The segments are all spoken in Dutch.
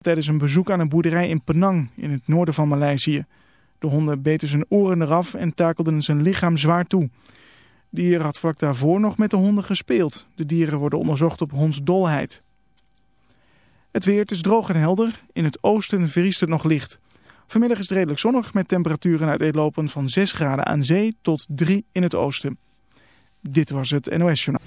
tijdens een bezoek aan een boerderij in Penang in het noorden van Maleisië. De honden beten zijn oren eraf en takelden zijn lichaam zwaar toe. De dier had vlak daarvoor nog met de honden gespeeld. De dieren worden onderzocht op hondsdolheid. Het weer, is droog en helder. In het oosten vriest het nog licht. Vanmiddag is het redelijk zonnig met temperaturen uiteenlopend van 6 graden aan zee tot 3 in het oosten. Dit was het NOS Journaal.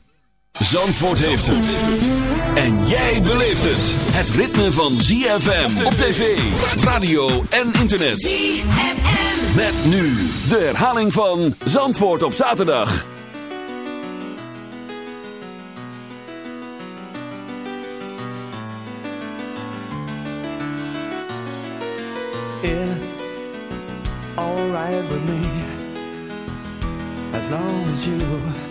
Zandvoort heeft het. En jij beleeft het. Het ritme van ZFM op tv, radio en internet. ZFM. Met nu de herhaling van Zandvoort op zaterdag. It's alright with me as long as you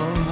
Oh.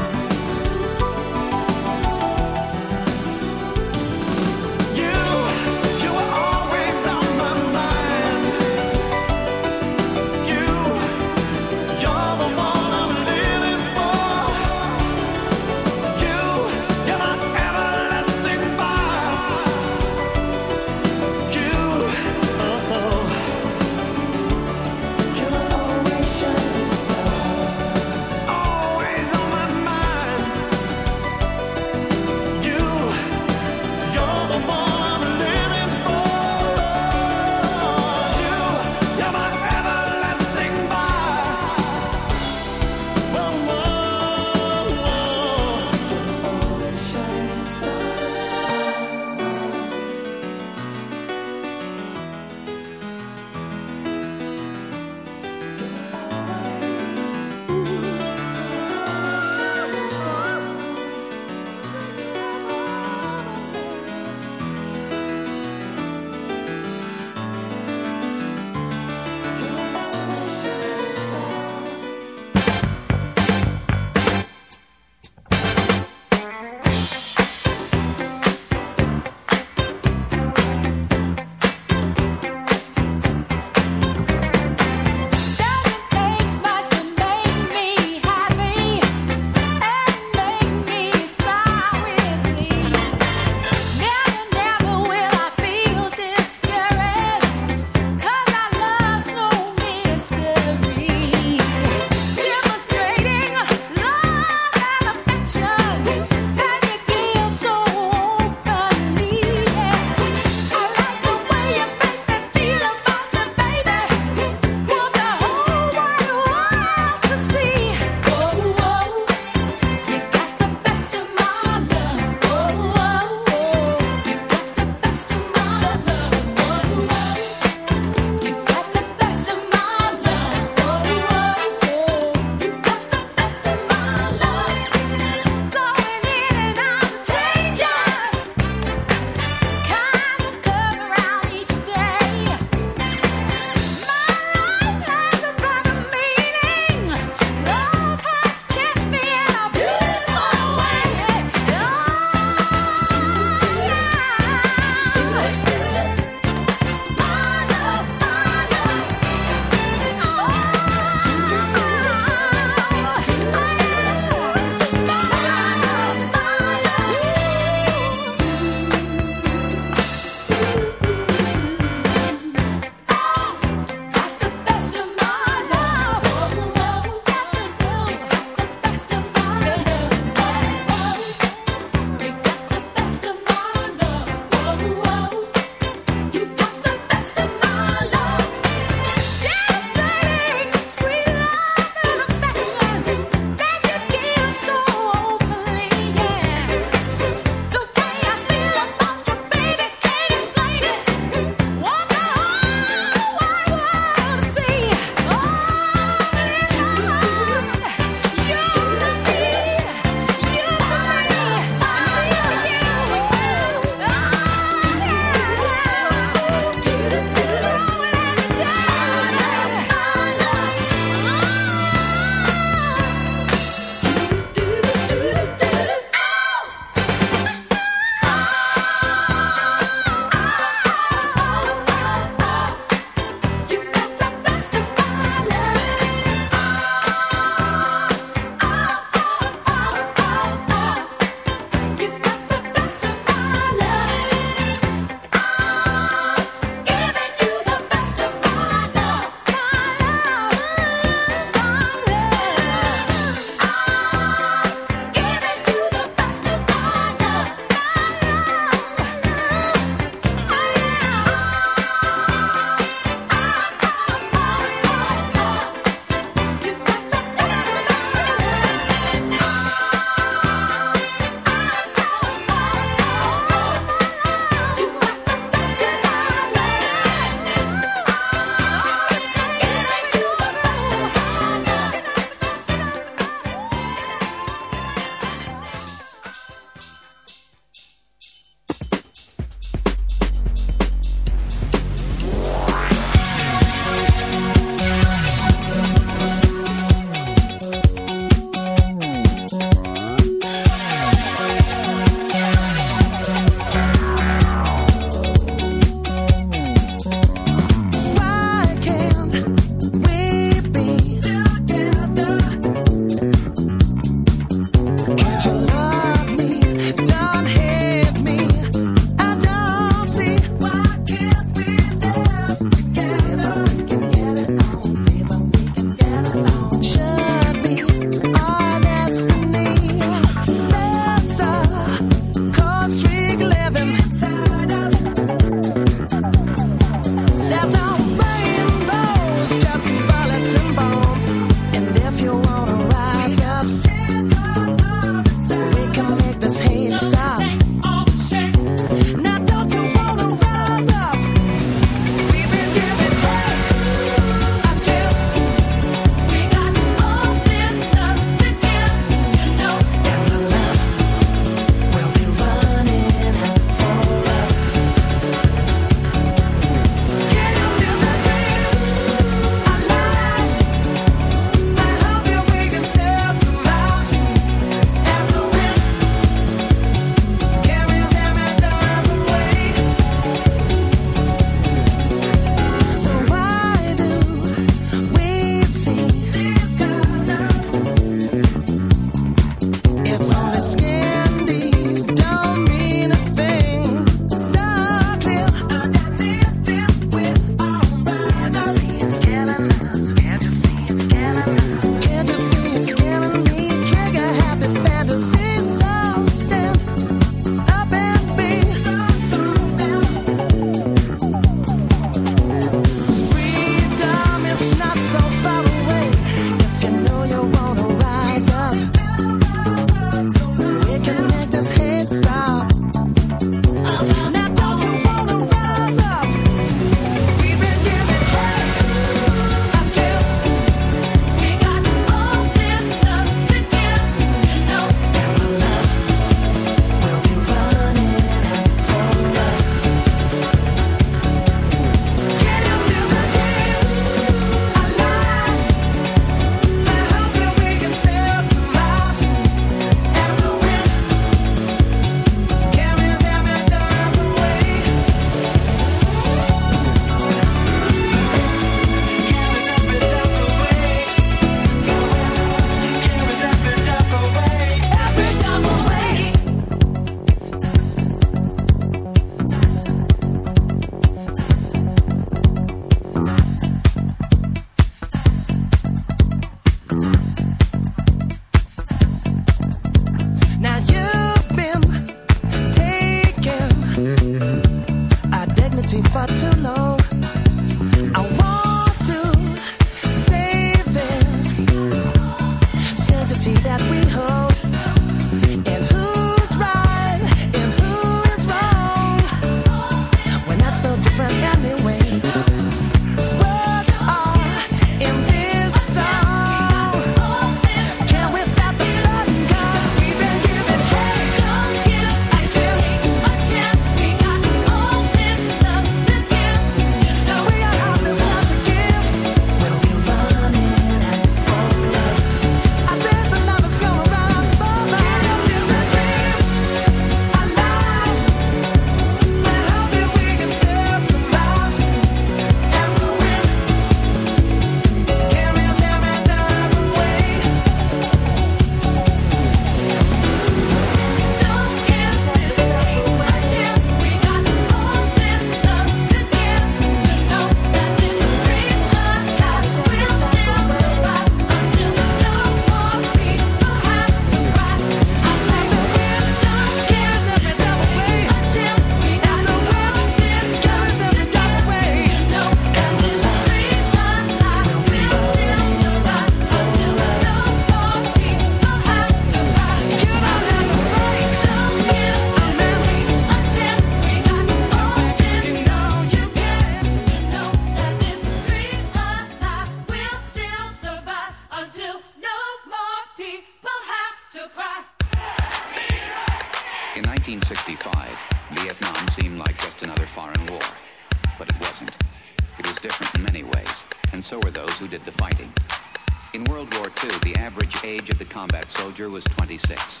Combat soldier was 26.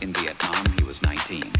In Vietnam, he was 19.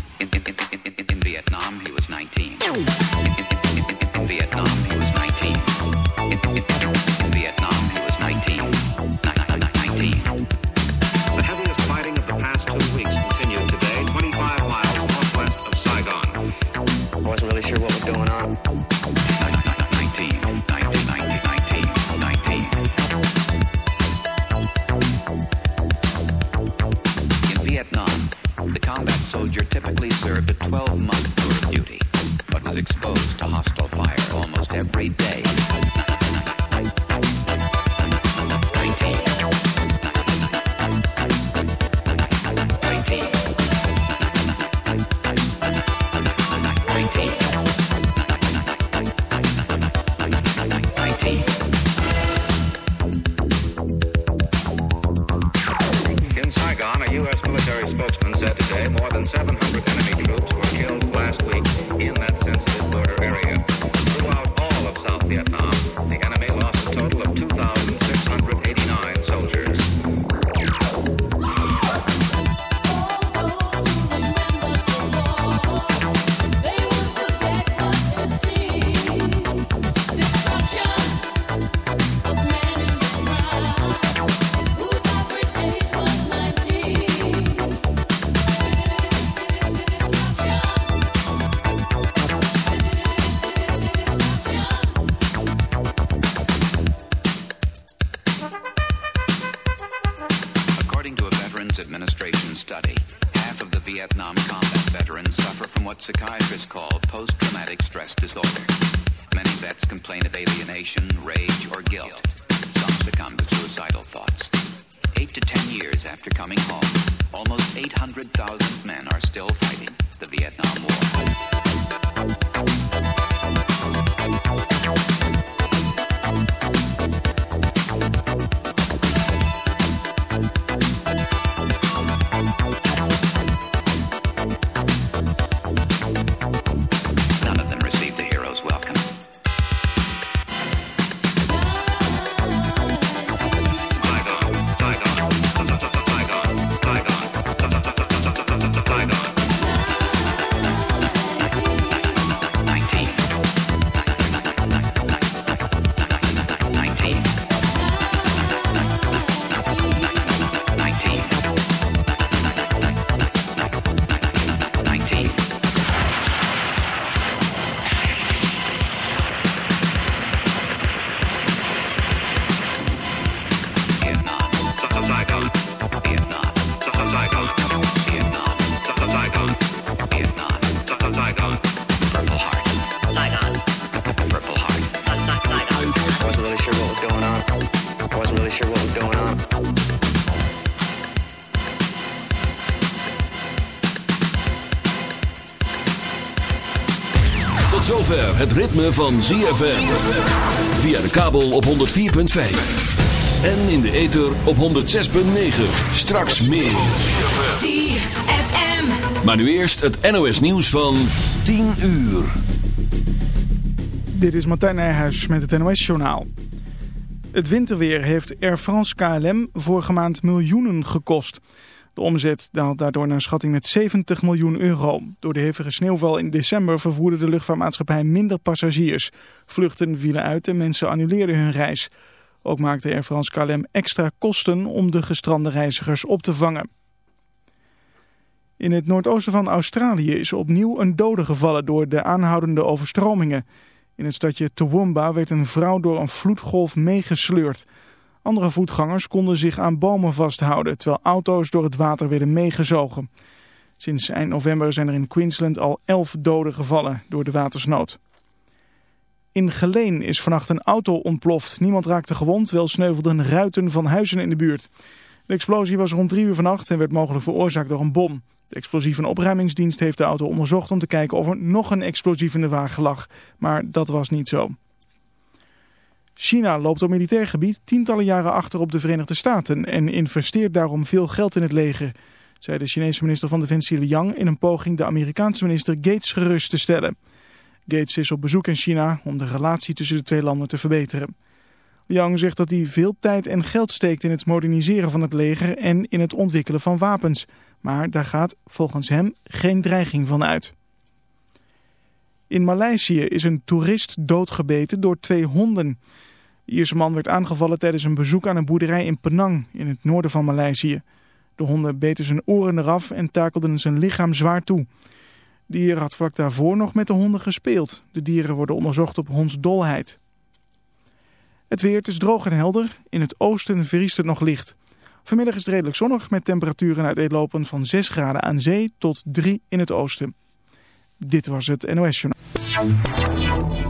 Zover het ritme van ZFM. Via de kabel op 104.5. En in de ether op 106.9. Straks meer. ZFM. Maar nu eerst het NOS nieuws van 10 uur. Dit is Martijn Nijhuis met het NOS-journaal. Het winterweer heeft Air France KLM vorige maand miljoenen gekost. De omzet daalt daardoor naar schatting met 70 miljoen euro. Door de hevige sneeuwval in december vervoerde de luchtvaartmaatschappij minder passagiers. Vluchten vielen uit en mensen annuleerden hun reis. Ook maakte Air France KLM extra kosten om de gestrande reizigers op te vangen. In het noordoosten van Australië is opnieuw een dode gevallen door de aanhoudende overstromingen. In het stadje Toowoomba werd een vrouw door een vloedgolf meegesleurd. Andere voetgangers konden zich aan bomen vasthouden, terwijl auto's door het water werden meegezogen. Sinds eind november zijn er in Queensland al elf doden gevallen door de watersnood. In Geleen is vannacht een auto ontploft. Niemand raakte gewond, wel sneuvelden ruiten van huizen in de buurt. De explosie was rond drie uur vannacht en werd mogelijk veroorzaakt door een bom. De explosieve opruimingsdienst heeft de auto onderzocht om te kijken of er nog een explosief in de wagen lag. Maar dat was niet zo. China loopt op militair gebied tientallen jaren achter op de Verenigde Staten en investeert daarom veel geld in het leger. zei de Chinese minister van Defensie Liang in een poging de Amerikaanse minister Gates gerust te stellen. Gates is op bezoek in China om de relatie tussen de twee landen te verbeteren. Liang zegt dat hij veel tijd en geld steekt in het moderniseren van het leger en in het ontwikkelen van wapens. Maar daar gaat volgens hem geen dreiging van uit. In Maleisië is een toerist doodgebeten door twee honden. De Ierse man werd aangevallen tijdens een bezoek aan een boerderij in Penang in het noorden van Maleisië. De honden beten zijn oren eraf en takelden zijn lichaam zwaar toe. De dier had vlak daarvoor nog met de honden gespeeld. De dieren worden onderzocht op hondsdolheid. Het weer, is droog en helder. In het oosten vriest het nog licht. Vanmiddag is het redelijk zonnig met temperaturen uiteenlopen van 6 graden aan zee tot 3 in het oosten. Dit was het NOS Journaal.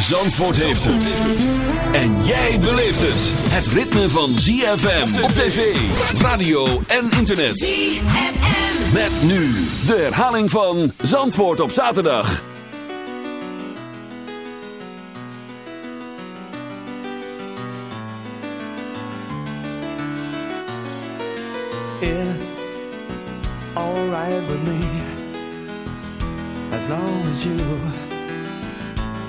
Zandvoort heeft het. En jij beleeft het. Het ritme van ZFM op tv, radio en internet. ZFM. Met nu de herhaling van Zandvoort op zaterdag. It's alright with me as long as you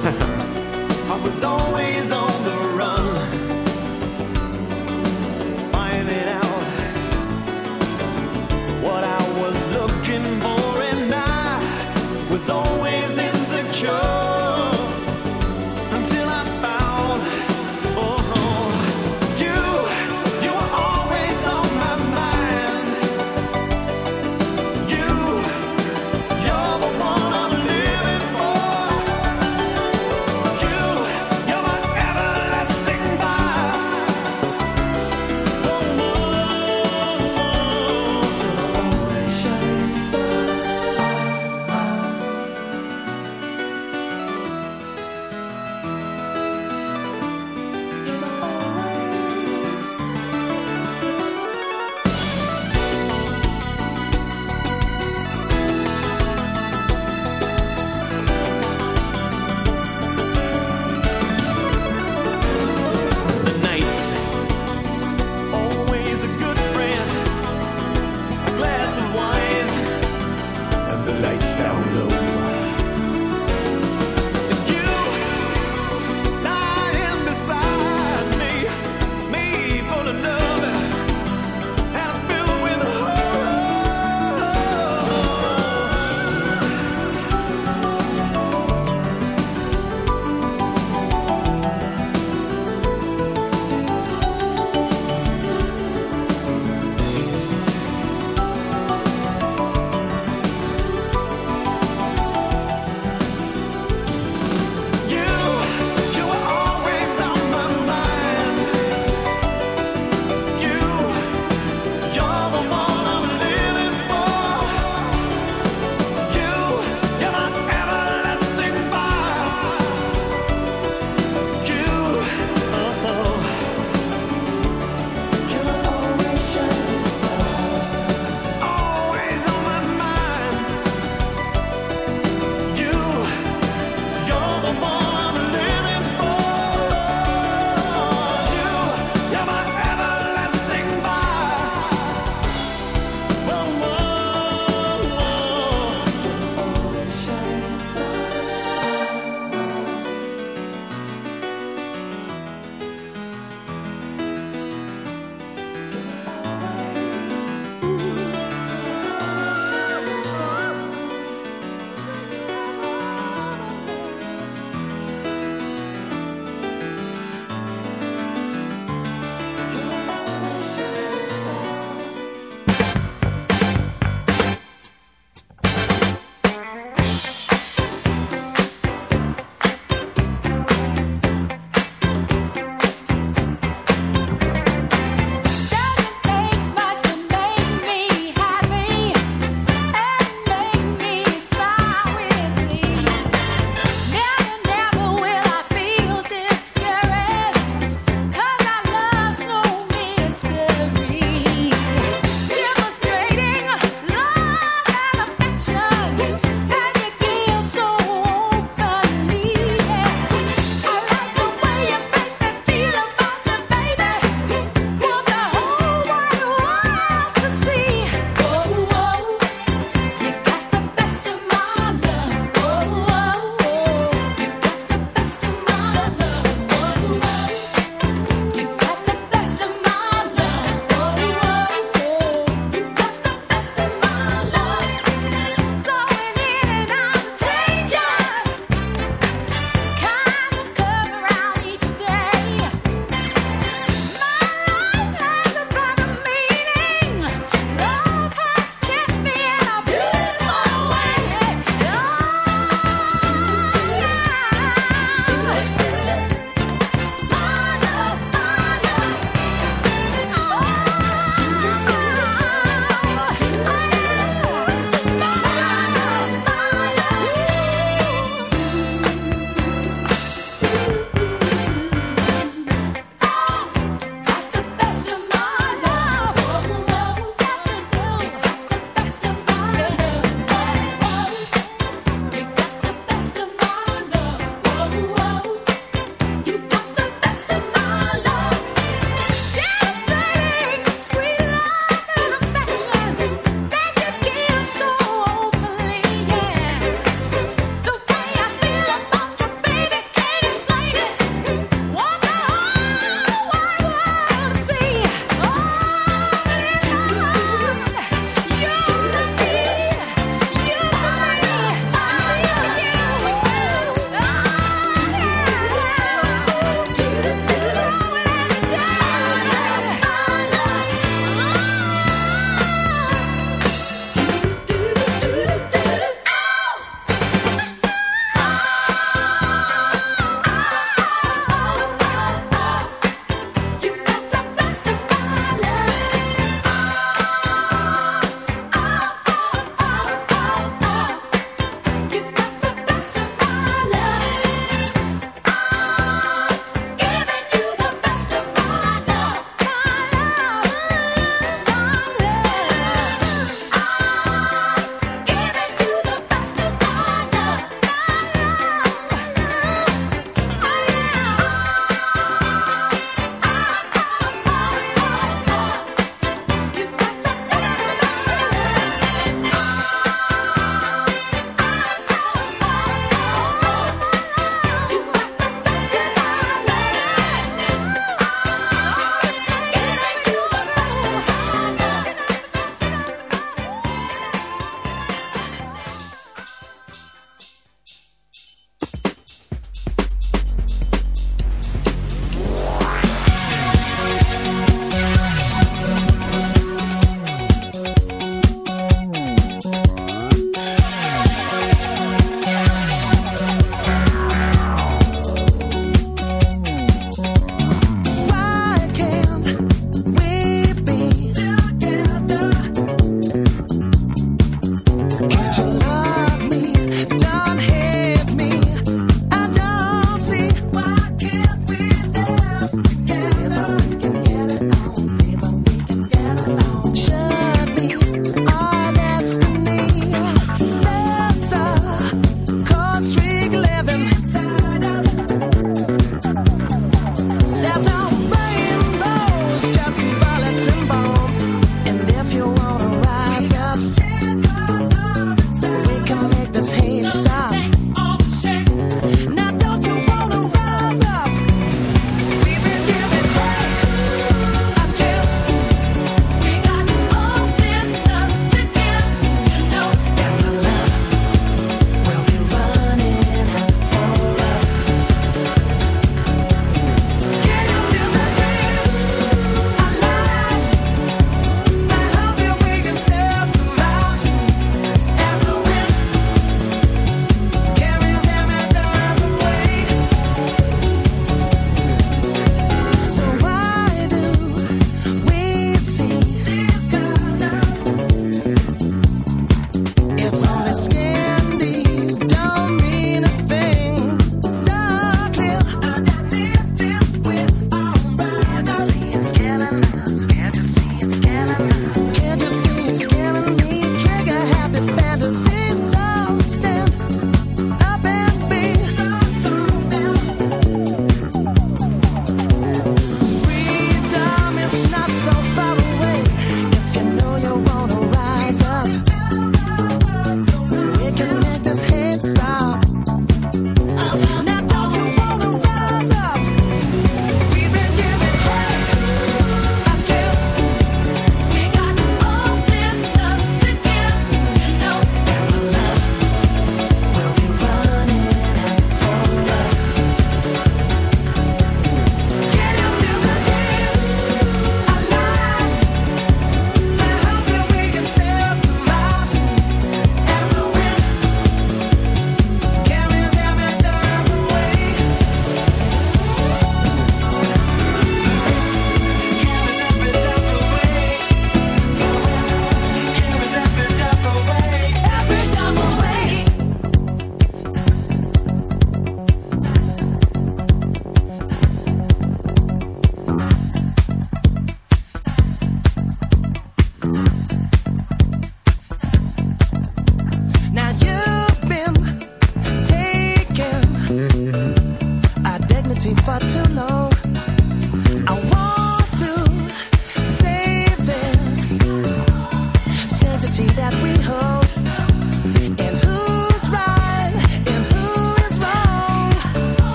I was always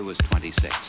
was 26.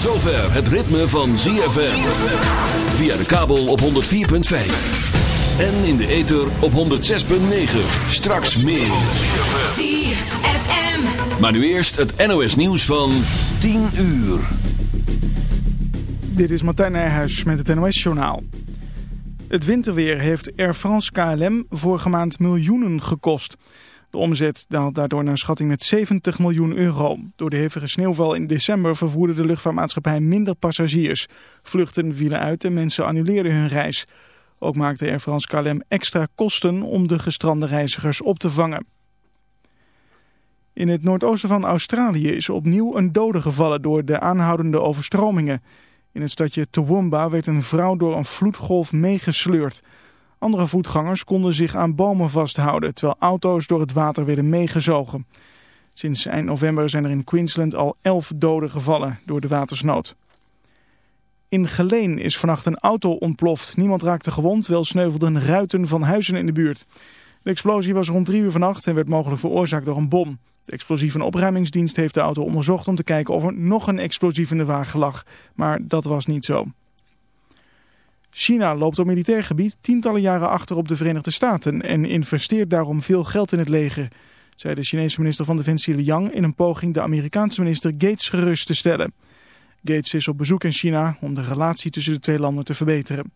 Tot zover het ritme van ZFM. Via de kabel op 104.5. En in de ether op 106.9. Straks meer. ZFM. Maar nu eerst het NOS nieuws van 10 uur. Dit is Martijn Nijhuis met het NOS-journaal. Het winterweer heeft Air France KLM vorige maand miljoenen gekost. De omzet daalt daardoor naar schatting met 70 miljoen euro. Door de hevige sneeuwval in december vervoerde de luchtvaartmaatschappij minder passagiers. Vluchten vielen uit en mensen annuleerden hun reis. Ook maakte Air France KLM extra kosten om de gestrande reizigers op te vangen. In het noordoosten van Australië is opnieuw een dode gevallen door de aanhoudende overstromingen. In het stadje Toowoomba werd een vrouw door een vloedgolf meegesleurd. Andere voetgangers konden zich aan bomen vasthouden, terwijl auto's door het water werden meegezogen. Sinds eind november zijn er in Queensland al elf doden gevallen door de watersnood. In Geleen is vannacht een auto ontploft. Niemand raakte gewond, wel sneuvelden ruiten van huizen in de buurt. De explosie was rond drie uur vannacht en werd mogelijk veroorzaakt door een bom. De explosieve opruimingsdienst heeft de auto onderzocht om te kijken of er nog een explosief in de wagen lag. Maar dat was niet zo. China loopt op militair gebied tientallen jaren achter op de Verenigde Staten en investeert daarom veel geld in het leger. zei de Chinese minister van Defensie Liang in een poging de Amerikaanse minister Gates gerust te stellen. Gates is op bezoek in China om de relatie tussen de twee landen te verbeteren.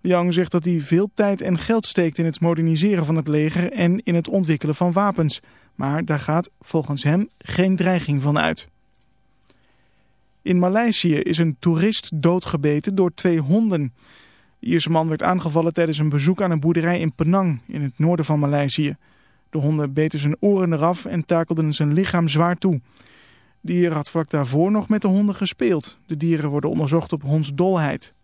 Liang zegt dat hij veel tijd en geld steekt in het moderniseren van het leger en in het ontwikkelen van wapens. Maar daar gaat volgens hem geen dreiging van uit. In Maleisië is een toerist doodgebeten door twee honden. De Ierse man werd aangevallen tijdens een bezoek aan een boerderij in Penang in het noorden van Maleisië. De honden beten zijn oren eraf en takelden zijn lichaam zwaar toe. De dier had vlak daarvoor nog met de honden gespeeld. De dieren worden onderzocht op hondsdolheid.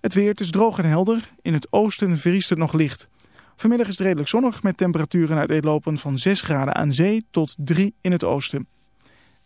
Het weer, is droog en helder. In het oosten vriest het nog licht. Vanmiddag is het redelijk zonnig met temperaturen uiteenlopend van 6 graden aan zee tot 3 in het oosten.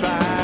Try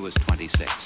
was 26.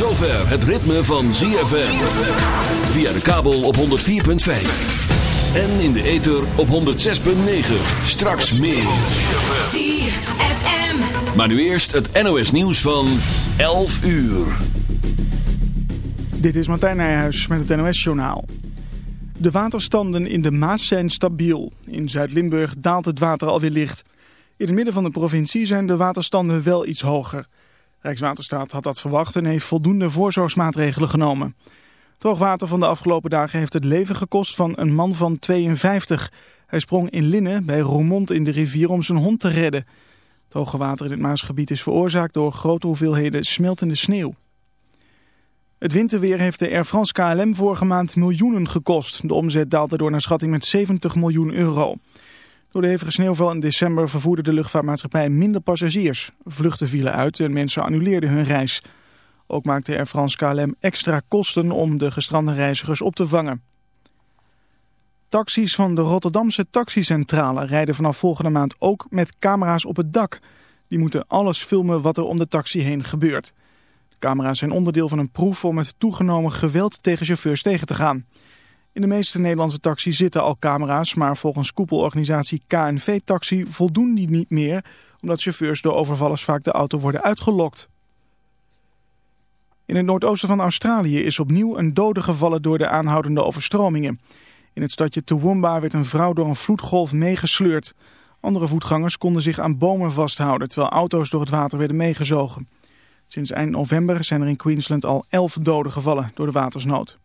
Zover het ritme van ZFM. Via de kabel op 104.5. En in de ether op 106.9. Straks meer. ZFM. Maar nu eerst het NOS nieuws van 11 uur. Dit is Martijn Nijhuis met het NOS-journaal. De waterstanden in de Maas zijn stabiel. In Zuid-Limburg daalt het water alweer licht. In het midden van de provincie zijn de waterstanden wel iets hoger. Rijkswaterstaat had dat verwacht en heeft voldoende voorzorgsmaatregelen genomen. Het hoogwater van de afgelopen dagen heeft het leven gekost van een man van 52. Hij sprong in Linnen bij Roermond in de rivier om zijn hond te redden. Het hoge water in het Maasgebied is veroorzaakt door grote hoeveelheden smeltende sneeuw. Het winterweer heeft de Air France KLM vorige maand miljoenen gekost. De omzet daalt daardoor naar schatting met 70 miljoen euro. Door de hevige sneeuwval in december vervoerde de luchtvaartmaatschappij minder passagiers. Vluchten vielen uit en mensen annuleerden hun reis. Ook maakte Air France KLM extra kosten om de gestrande reizigers op te vangen. Taxis van de Rotterdamse taxicentrale rijden vanaf volgende maand ook met camera's op het dak. Die moeten alles filmen wat er om de taxi heen gebeurt. De camera's zijn onderdeel van een proef om het toegenomen geweld tegen chauffeurs tegen te gaan. In de meeste Nederlandse taxis zitten al camera's, maar volgens koepelorganisatie KNV Taxi voldoen die niet meer, omdat chauffeurs door overvallers vaak de auto worden uitgelokt. In het noordoosten van Australië is opnieuw een dode gevallen door de aanhoudende overstromingen. In het stadje Toowoomba werd een vrouw door een vloedgolf meegesleurd. Andere voetgangers konden zich aan bomen vasthouden terwijl auto's door het water werden meegezogen. Sinds eind november zijn er in Queensland al elf doden gevallen door de watersnood.